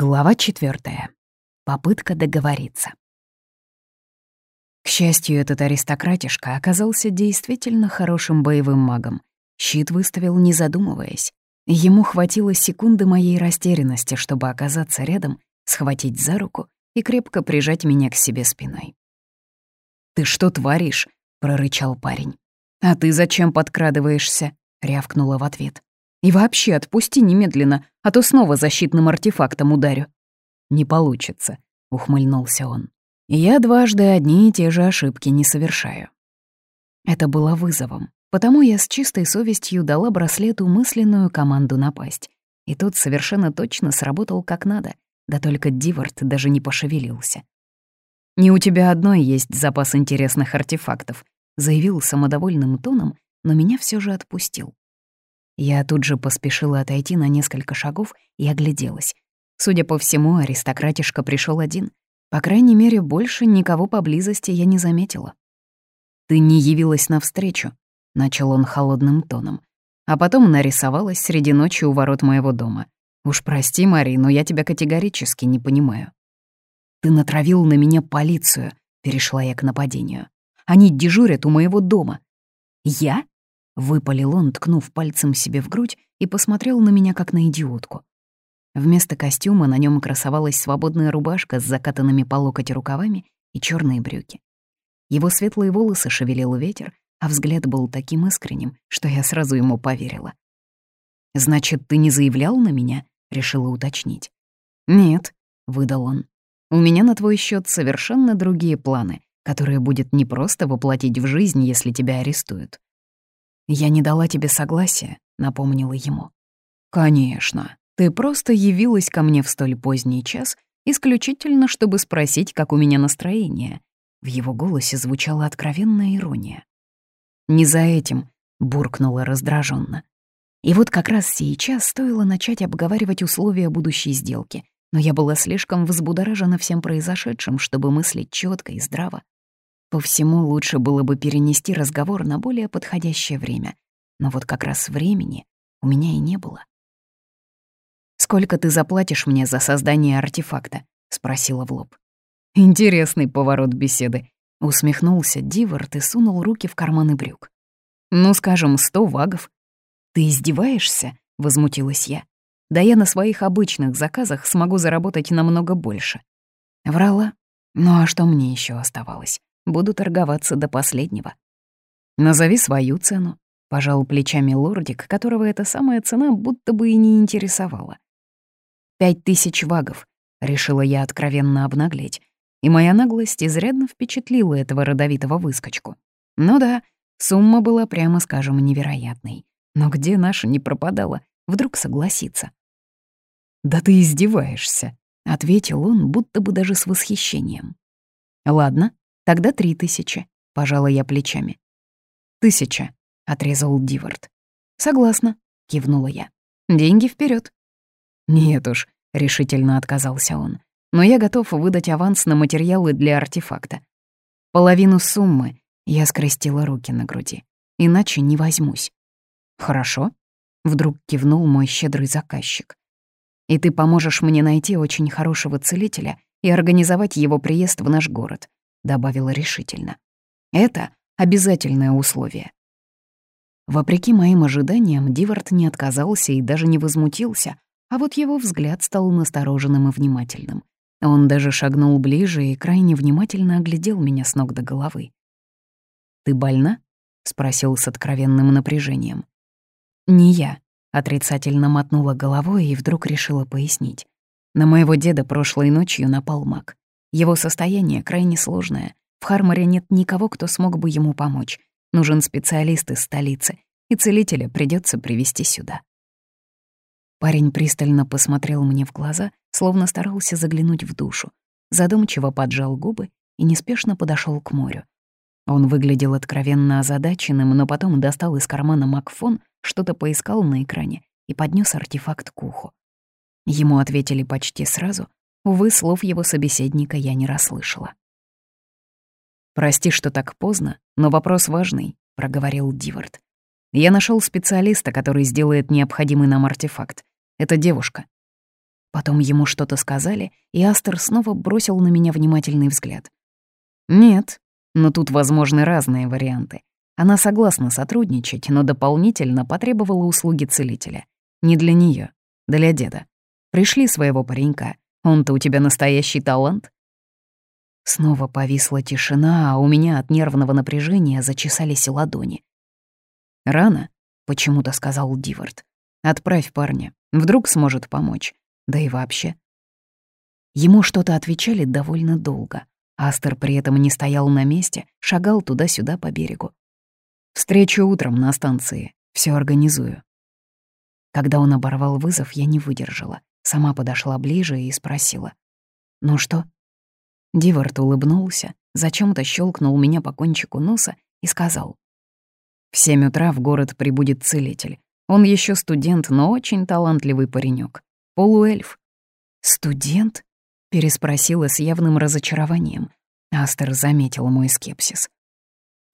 Глава четвертая. Попытка договориться. К счастью, этот аристократишка оказался действительно хорошим боевым магом. Щит выставил, не задумываясь. Ему хватило секунды моей растерянности, чтобы оказаться рядом, схватить за руку и крепко прижать меня к себе спиной. «Ты что творишь?» — прорычал парень. «А ты зачем подкрадываешься?» — рявкнула в ответ. И вообще отпусти немедленно, а то снова защитным артефактом ударю». «Не получится», — ухмыльнулся он. «Я дважды одни и те же ошибки не совершаю». Это было вызовом, потому я с чистой совестью дала браслету мысленную команду напасть. И тот совершенно точно сработал как надо, да только Дивард даже не пошевелился. «Не у тебя одной есть запас интересных артефактов», — заявил самодовольным тоном, но меня все же отпустил. Я тут же поспешила отойти на несколько шагов и огляделась. Судя по всему, аристократишка пришел один. По крайней мере, больше никого поблизости я не заметила. «Ты не явилась навстречу», — начал он холодным тоном. А потом нарисовалась среди ночи у ворот моего дома. «Уж прости, Мари, но я тебя категорически не понимаю». «Ты натравил на меня полицию», — перешла я к нападению. «Они дежурят у моего дома». «Я?» Выпалил он, ткнув пальцем себе в грудь и посмотрел на меня как на идиотку. Вместо костюма на нем красовалась свободная рубашка с закатанными по локоть рукавами и черные брюки. Его светлые волосы шевелил ветер, а взгляд был таким искренним, что я сразу ему поверила. «Значит, ты не заявлял на меня?» — решила уточнить. «Нет», — выдал он. «У меня на твой счет совершенно другие планы, которые будет непросто воплотить в жизнь, если тебя арестуют. «Я не дала тебе согласия», — напомнила ему. «Конечно. Ты просто явилась ко мне в столь поздний час, исключительно чтобы спросить, как у меня настроение». В его голосе звучала откровенная ирония. «Не за этим», — буркнула раздраженно. И вот как раз сейчас стоило начать обговаривать условия будущей сделки, но я была слишком взбудоражена всем произошедшим, чтобы мыслить четко и здраво. По всему лучше было бы перенести разговор на более подходящее время. Но вот как раз времени у меня и не было. «Сколько ты заплатишь мне за создание артефакта?» — спросила в лоб. «Интересный поворот беседы», — усмехнулся Дивард и сунул руки в карманы брюк. «Ну, скажем, сто вагов». «Ты издеваешься?» — возмутилась я. «Да я на своих обычных заказах смогу заработать намного больше». Врала. Ну а что мне еще оставалось? Буду торговаться до последнего. Назови свою цену. Пожал плечами лордик, которого эта самая цена будто бы и не интересовала. «Пять тысяч вагов», — решила я откровенно обнаглеть, и моя наглость изрядно впечатлила этого родовитого выскочку. Ну да, сумма была, прямо скажем, невероятной. Но где наша не пропадала, вдруг согласится. «Да ты издеваешься», — ответил он, будто бы даже с восхищением. «Ладно, Тогда три тысячи, пожала я плечами. Тысяча, отрезал Дивард. Согласна, кивнула я. Деньги вперед. Нет уж, решительно отказался он. Но я готов выдать аванс на материалы для артефакта. Половину суммы я скрестила руки на груди. Иначе не возьмусь. Хорошо, вдруг кивнул мой щедрый заказчик. И ты поможешь мне найти очень хорошего целителя и организовать его приезд в наш город добавила решительно. Это обязательное условие. Вопреки моим ожиданиям, Дивард не отказался и даже не возмутился, а вот его взгляд стал настороженным и внимательным. Он даже шагнул ближе и крайне внимательно оглядел меня с ног до головы. «Ты больна?» — спросил с откровенным напряжением. «Не я», — отрицательно мотнула головой и вдруг решила пояснить. На моего деда прошлой ночью напал маг. Его состояние крайне сложное. В Харморе нет никого, кто смог бы ему помочь. Нужен специалист из столицы, и целителя придется привести сюда. Парень пристально посмотрел мне в глаза, словно старался заглянуть в душу, задумчиво поджал губы и неспешно подошел к морю. Он выглядел откровенно озадаченным, но потом достал из кармана Макфон, что-то поискал на экране и поднес артефакт к уху. Ему ответили почти сразу, Увы, слов его собеседника я не расслышала. «Прости, что так поздно, но вопрос важный», — проговорил Дивард. «Я нашел специалиста, который сделает необходимый нам артефакт. Это девушка». Потом ему что-то сказали, и Астер снова бросил на меня внимательный взгляд. «Нет, но тут возможны разные варианты. Она согласна сотрудничать, но дополнительно потребовала услуги целителя. Не для нее, для деда. Пришли своего паренька. Он-то у тебя настоящий талант». Снова повисла тишина, а у меня от нервного напряжения зачесались ладони. «Рано», — почему-то сказал Дивард. «Отправь парня. Вдруг сможет помочь. Да и вообще». Ему что-то отвечали довольно долго. Астер при этом не стоял на месте, шагал туда-сюда по берегу. Встречу утром на станции. Все организую». Когда он оборвал вызов, я не выдержала. Сама подошла ближе и спросила. «Ну что?» Дивард улыбнулся, зачем-то щелкнул меня по кончику носа и сказал. «В семь утра в город прибудет целитель. Он еще студент, но очень талантливый паренек. Полуэльф». «Студент?» — переспросила с явным разочарованием. Астер заметил мой скепсис.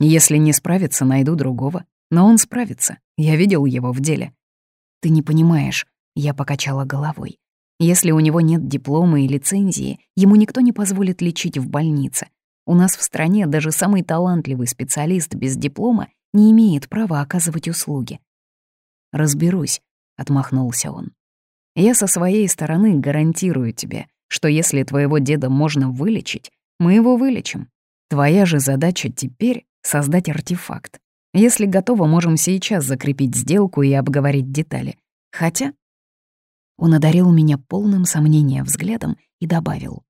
Если не справится, найду другого. Но он справится. Я видел его в деле. Ты не понимаешь, я покачала головой. Если у него нет диплома и лицензии, ему никто не позволит лечить в больнице. У нас в стране даже самый талантливый специалист без диплома не имеет права оказывать услуги. «Разберусь», — отмахнулся он. «Я со своей стороны гарантирую тебе, что если твоего деда можно вылечить, мы его вылечим. Твоя же задача теперь создать артефакт. Если готово, можем сейчас закрепить сделку и обговорить детали. Хотя... Он одарил меня полным сомнения взглядом и добавил.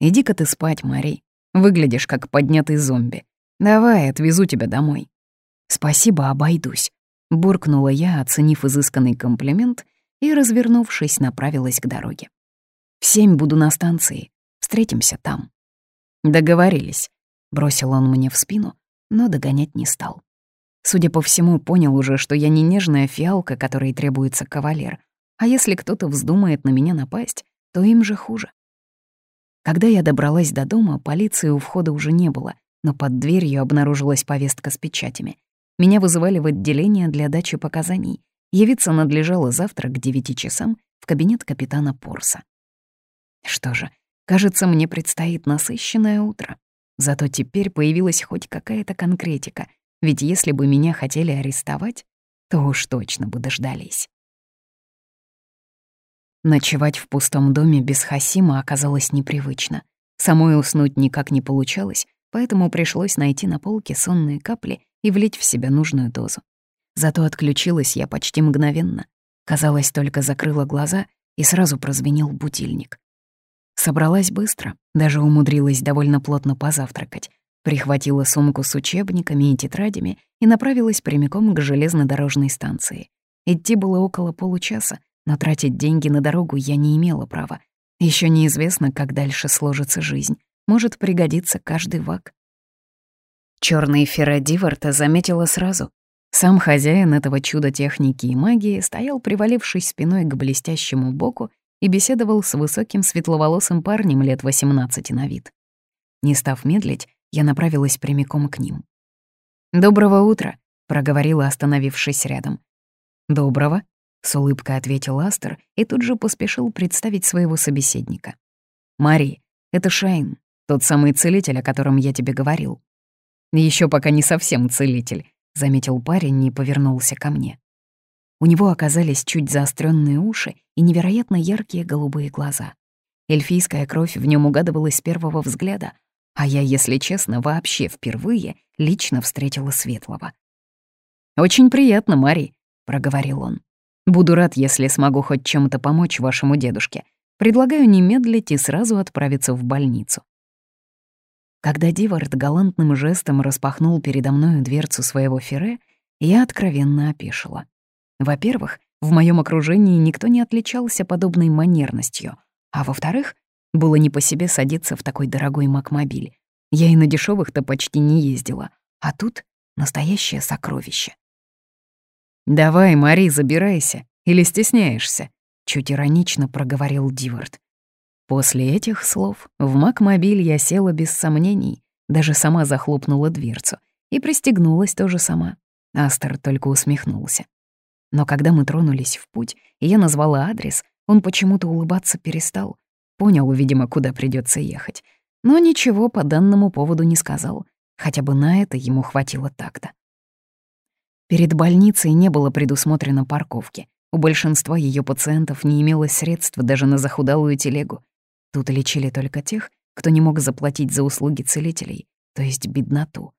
«Иди-ка ты спать, Мари. Выглядишь как поднятый зомби. Давай, отвезу тебя домой». «Спасибо, обойдусь», — буркнула я, оценив изысканный комплимент, и, развернувшись, направилась к дороге. «В семь буду на станции. Встретимся там». «Договорились», — бросил он мне в спину, но догонять не стал. Судя по всему, понял уже, что я не нежная фиалка, которой требуется кавалер, а если кто-то вздумает на меня напасть, то им же хуже. Когда я добралась до дома, полиции у входа уже не было, но под дверью обнаружилась повестка с печатями. Меня вызывали в отделение для дачи показаний. Явиться надлежало завтра к девяти часам в кабинет капитана Порса. Что же, кажется, мне предстоит насыщенное утро. Зато теперь появилась хоть какая-то конкретика, ведь если бы меня хотели арестовать, то уж точно бы дождались. Ночевать в пустом доме без Хасима оказалось непривычно. Самой уснуть никак не получалось, поэтому пришлось найти на полке сонные капли и влить в себя нужную дозу. Зато отключилась я почти мгновенно. Казалось, только закрыла глаза, и сразу прозвенел будильник. Собралась быстро, даже умудрилась довольно плотно позавтракать. Прихватила сумку с учебниками и тетрадями и направилась прямиком к железнодорожной станции. Идти было около получаса, но тратить деньги на дорогу я не имела права. Еще неизвестно, как дальше сложится жизнь. Может пригодиться каждый вак. Черный Фера Диварта заметила сразу. Сам хозяин этого чуда техники и магии стоял, привалившись спиной к блестящему боку и беседовал с высоким светловолосым парнем лет 18 на вид. Не став медлить, я направилась прямиком к ним. «Доброго утра», — проговорила, остановившись рядом. «Доброго», — с улыбкой ответил Астер и тут же поспешил представить своего собеседника. «Мари, это Шайн, тот самый целитель, о котором я тебе говорил». Еще пока не совсем целитель», — заметил парень и повернулся ко мне. У него оказались чуть заостренные уши и невероятно яркие голубые глаза. Эльфийская кровь в нем угадывалась с первого взгляда, а я, если честно, вообще впервые лично встретила Светлого. «Очень приятно, Мари», — проговорил он. «Буду рад, если смогу хоть чем-то помочь вашему дедушке. Предлагаю не медлить и сразу отправиться в больницу». Когда Дивард галантным жестом распахнул передо мною дверцу своего фире, я откровенно опешила. Во-первых, в моем окружении никто не отличался подобной манерностью, а во-вторых, было не по себе садиться в такой дорогой макмобиль. Я и на дешевых то почти не ездила, а тут настоящее сокровище. «Давай, Мари, забирайся, или стесняешься?» — чуть иронично проговорил Дивард. После этих слов в макмобиль я села без сомнений, даже сама захлопнула дверцу и пристегнулась тоже сама. Астер только усмехнулся. Но когда мы тронулись в путь, и я назвала адрес, он почему-то улыбаться перестал. Понял, видимо, куда придется ехать. Но ничего по данному поводу не сказал. Хотя бы на это ему хватило так-то. Перед больницей не было предусмотрено парковки. У большинства ее пациентов не имелось средств даже на захудалую телегу. Тут лечили только тех, кто не мог заплатить за услуги целителей, то есть бедноту.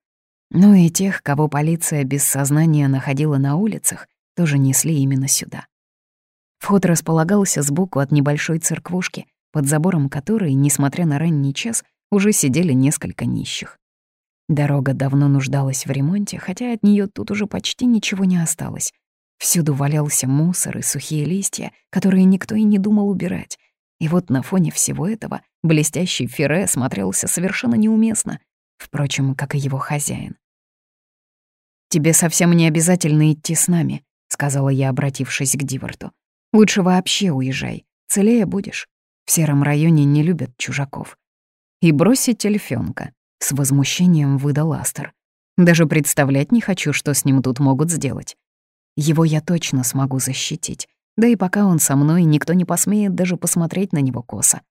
Ну и тех, кого полиция без сознания находила на улицах, тоже несли именно сюда. Вход располагался сбоку от небольшой церквушки, под забором которой, несмотря на ранний час, уже сидели несколько нищих. Дорога давно нуждалась в ремонте, хотя от нее тут уже почти ничего не осталось. Всюду валялся мусор и сухие листья, которые никто и не думал убирать. И вот на фоне всего этого блестящий Ферре смотрелся совершенно неуместно, впрочем, как и его хозяин. «Тебе совсем не обязательно идти с нами», — сказала я, обратившись к Диварту. «Лучше вообще уезжай, целее будешь. В сером районе не любят чужаков». «И бросить эльфёнка», с возмущением выдал Астер. Даже представлять не хочу, что с ним тут могут сделать. Его я точно смогу защитить. Да и пока он со мной, никто не посмеет даже посмотреть на него косо.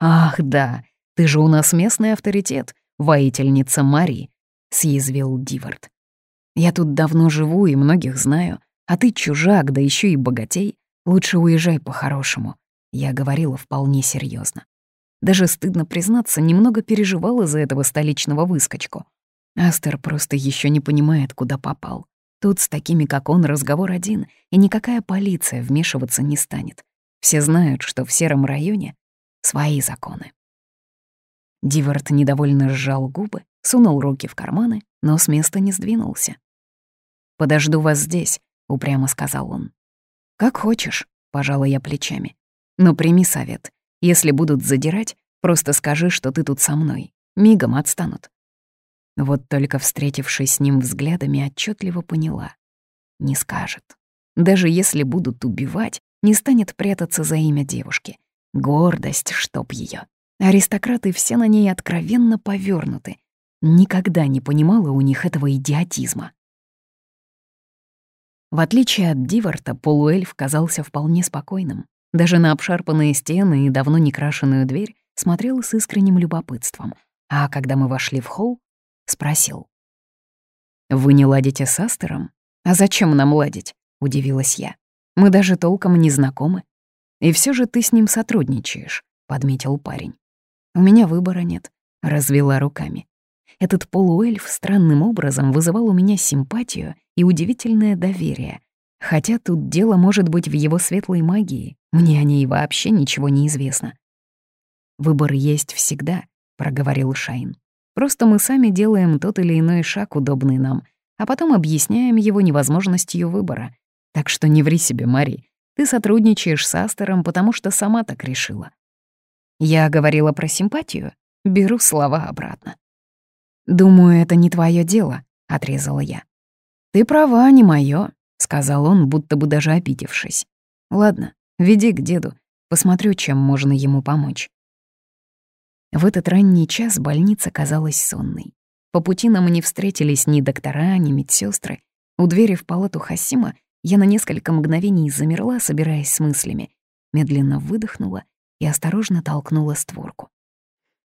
«Ах, да, ты же у нас местный авторитет, воительница Мари», — съязвил Дивард. «Я тут давно живу и многих знаю, а ты чужак, да еще и богатей. Лучше уезжай по-хорошему», — я говорила вполне серьезно. Даже стыдно признаться, немного переживала за этого столичного выскочку. Астер просто еще не понимает, куда попал. Тут с такими, как он, разговор один, и никакая полиция вмешиваться не станет. Все знают, что в сером районе свои законы. Дивард недовольно сжал губы, сунул руки в карманы, но с места не сдвинулся. «Подожду вас здесь», — упрямо сказал он. «Как хочешь», — пожала я плечами. «Но прими совет. Если будут задирать, просто скажи, что ты тут со мной. Мигом отстанут. Вот только встретившись с ним взглядами, отчетливо поняла. Не скажет. Даже если будут убивать, не станет прятаться за имя девушки. Гордость, чтоб ее. Аристократы все на ней откровенно повернуты. Никогда не понимала у них этого идиотизма. В отличие от Диварта, полуэльф казался вполне спокойным. Даже на обшарпанные стены и давно не крашеную дверь смотрел с искренним любопытством, а когда мы вошли в холл, спросил. «Вы не ладите с Астером? А зачем нам ладить?» — удивилась я. «Мы даже толком не знакомы. И все же ты с ним сотрудничаешь», — подметил парень. «У меня выбора нет», — развела руками. Этот полуэльф странным образом вызывал у меня симпатию и удивительное доверие, Хотя тут дело может быть в его светлой магии, мне о ней вообще ничего не известно. «Выбор есть всегда», — проговорил Шайн. «Просто мы сами делаем тот или иной шаг, удобный нам, а потом объясняем его невозможностью выбора. Так что не ври себе, Мари. Ты сотрудничаешь с Астером, потому что сама так решила». Я говорила про симпатию. Беру слова обратно. «Думаю, это не твое дело», — отрезала я. «Ты права, не мое сказал он, будто бы даже обидевшись. «Ладно, веди к деду, посмотрю, чем можно ему помочь». В этот ранний час больница казалась сонной. По пути нам не встретились ни доктора, ни медсестры. У двери в палату Хасима я на несколько мгновений замерла, собираясь с мыслями, медленно выдохнула и осторожно толкнула створку.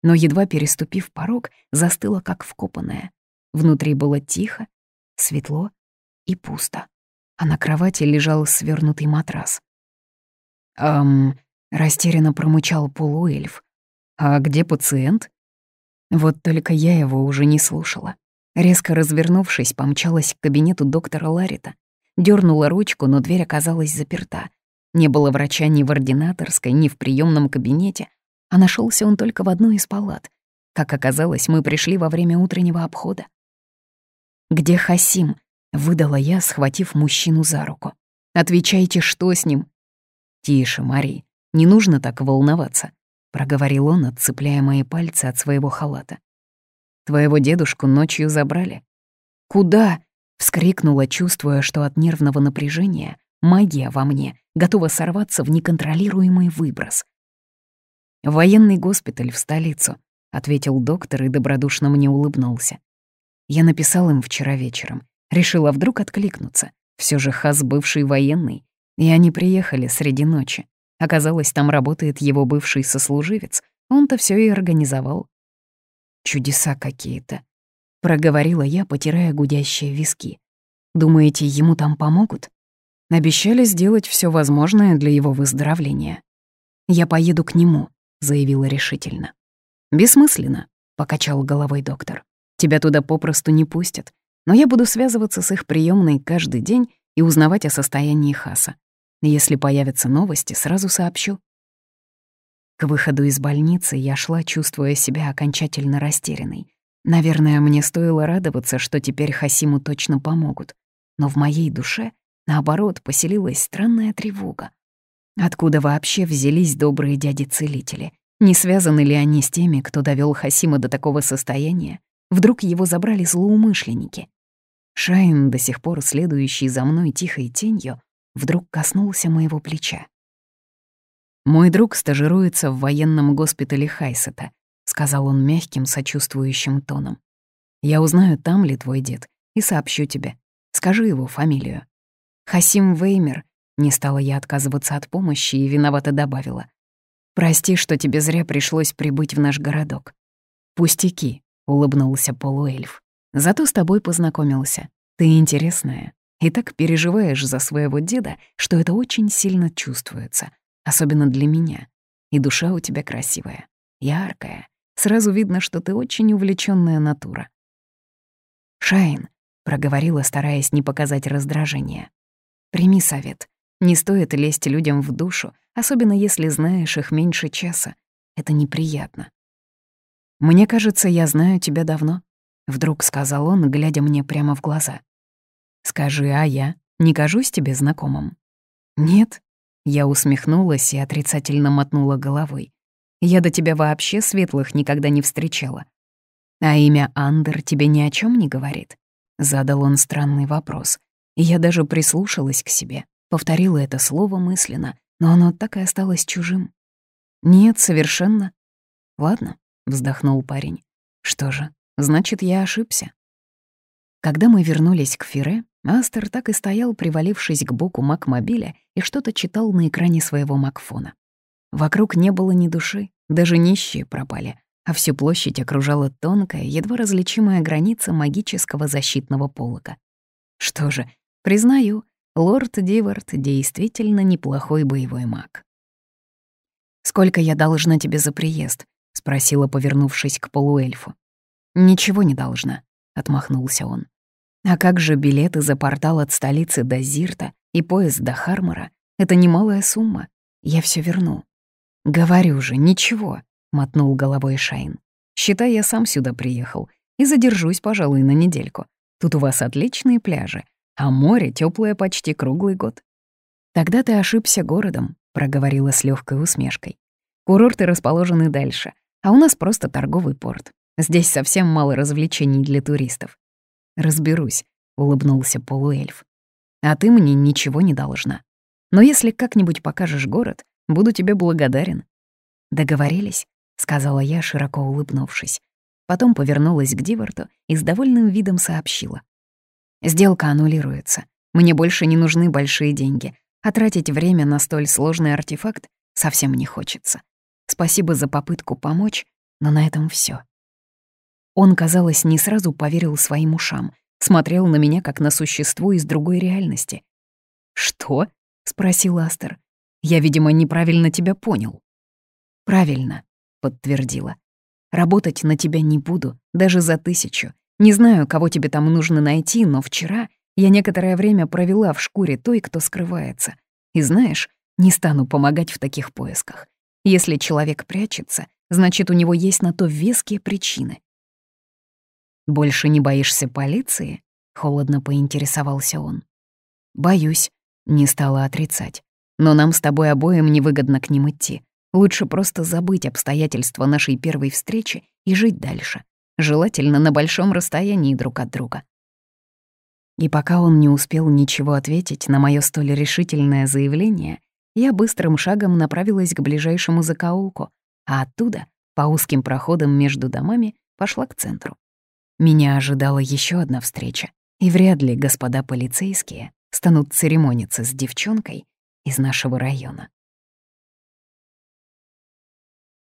Но едва переступив порог, застыла как вкопанная. Внутри было тихо, светло и пусто а на кровати лежал свернутый матрас. «Эм...» — растерянно промычал полуэльф. «А где пациент?» Вот только я его уже не слушала. Резко развернувшись, помчалась к кабинету доктора Ларита. Дёрнула ручку, но дверь оказалась заперта. Не было врача ни в ординаторской, ни в приемном кабинете, а нашелся он только в одной из палат. Как оказалось, мы пришли во время утреннего обхода. «Где Хасим?» Выдала я, схватив мужчину за руку. «Отвечайте, что с ним?» «Тише, Мари, не нужно так волноваться», — проговорил он, отцепляя мои пальцы от своего халата. «Твоего дедушку ночью забрали». «Куда?» — вскрикнула, чувствуя, что от нервного напряжения магия во мне готова сорваться в неконтролируемый выброс. «Военный госпиталь в столицу», — ответил доктор и добродушно мне улыбнулся. Я написал им вчера вечером. Решила вдруг откликнуться. Все же Хас бывший военный. И они приехали среди ночи. Оказалось, там работает его бывший сослуживец. Он-то все и организовал. Чудеса какие-то. Проговорила я, потирая гудящие виски. Думаете, ему там помогут? Обещали сделать все возможное для его выздоровления. «Я поеду к нему», — заявила решительно. «Бессмысленно», — покачал головой доктор. «Тебя туда попросту не пустят, но я буду связываться с их приемной каждый день и узнавать о состоянии Хаса. Если появятся новости, сразу сообщу». К выходу из больницы я шла, чувствуя себя окончательно растерянной. Наверное, мне стоило радоваться, что теперь Хасиму точно помогут. Но в моей душе, наоборот, поселилась странная тревога. Откуда вообще взялись добрые дяди-целители? Не связаны ли они с теми, кто довел Хасима до такого состояния? Вдруг его забрали злоумышленники? Шайн, до сих пор следующий за мной тихой тенью, вдруг коснулся моего плеча. «Мой друг стажируется в военном госпитале Хайсета», — сказал он мягким, сочувствующим тоном. «Я узнаю, там ли твой дед, и сообщу тебе. Скажи его фамилию». «Хасим Веймер», — не стала я отказываться от помощи и виновато добавила. «Прости, что тебе зря пришлось прибыть в наш городок». «Пустяки», — улыбнулся полуэльф. Зато с тобой познакомился. Ты интересная. И так переживаешь за своего деда, что это очень сильно чувствуется. Особенно для меня. И душа у тебя красивая, яркая. Сразу видно, что ты очень увлеченная натура. «Шайн», — проговорила, стараясь не показать раздражения. «Прими совет. Не стоит лезть людям в душу, особенно если знаешь их меньше часа. Это неприятно. Мне кажется, я знаю тебя давно. Вдруг сказал он, глядя мне прямо в глаза. «Скажи, а я не кажусь тебе знакомым?» «Нет». Я усмехнулась и отрицательно мотнула головой. «Я до тебя вообще светлых никогда не встречала». «А имя Андер тебе ни о чем не говорит?» Задал он странный вопрос. И я даже прислушалась к себе, повторила это слово мысленно, но оно так и осталось чужим. «Нет, совершенно». «Ладно», — вздохнул парень. «Что же, Значит, я ошибся. Когда мы вернулись к Фире, Астер так и стоял, привалившись к боку Макмобиля, и что-то читал на экране своего Макфона. Вокруг не было ни души, даже нищие пропали, а всю площадь окружала тонкая, едва различимая граница магического защитного полога. Что же, признаю, лорд Дивард действительно неплохой боевой маг. «Сколько я должна тебе за приезд?» — спросила, повернувшись к полуэльфу. «Ничего не должна», — отмахнулся он. «А как же билеты за портал от столицы до Зирта и поезд до Хармора? Это немалая сумма. Я все верну». «Говорю же, ничего», — мотнул головой Шайн. «Считай, я сам сюда приехал и задержусь, пожалуй, на недельку. Тут у вас отличные пляжи, а море теплое почти круглый год». «Тогда ты ошибся городом», — проговорила с легкой усмешкой. «Курорты расположены дальше, а у нас просто торговый порт. Здесь совсем мало развлечений для туристов. Разберусь, улыбнулся полуэльф. А ты мне ничего не должна. Но если как-нибудь покажешь город, буду тебе благодарен. Договорились, сказала я, широко улыбнувшись. Потом повернулась к Диварту и с довольным видом сообщила. Сделка аннулируется. Мне больше не нужны большие деньги, а тратить время на столь сложный артефакт совсем не хочется. Спасибо за попытку помочь, но на этом все. Он, казалось, не сразу поверил своим ушам, смотрел на меня как на существо из другой реальности. «Что?» — спросил Астер. «Я, видимо, неправильно тебя понял». «Правильно», — подтвердила. «Работать на тебя не буду, даже за тысячу. Не знаю, кого тебе там нужно найти, но вчера я некоторое время провела в шкуре той, кто скрывается. И знаешь, не стану помогать в таких поисках. Если человек прячется, значит, у него есть на то веские причины. «Больше не боишься полиции?» — холодно поинтересовался он. «Боюсь», — не стала отрицать. «Но нам с тобой обоим невыгодно к ним идти. Лучше просто забыть обстоятельства нашей первой встречи и жить дальше, желательно на большом расстоянии друг от друга». И пока он не успел ничего ответить на мое столь решительное заявление, я быстрым шагом направилась к ближайшему закоулку, а оттуда, по узким проходам между домами, пошла к центру. Меня ожидала еще одна встреча, и вряд ли господа полицейские станут церемониться с девчонкой из нашего района.